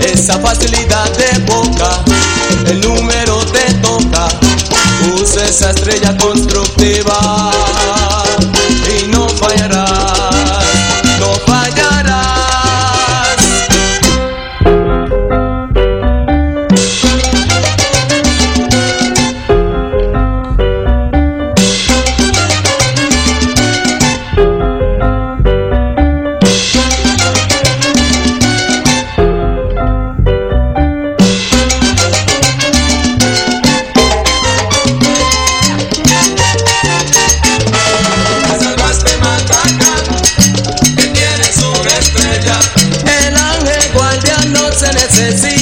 esa facilidad de boca, el número te toca, usa esa estrella constructiva. decir.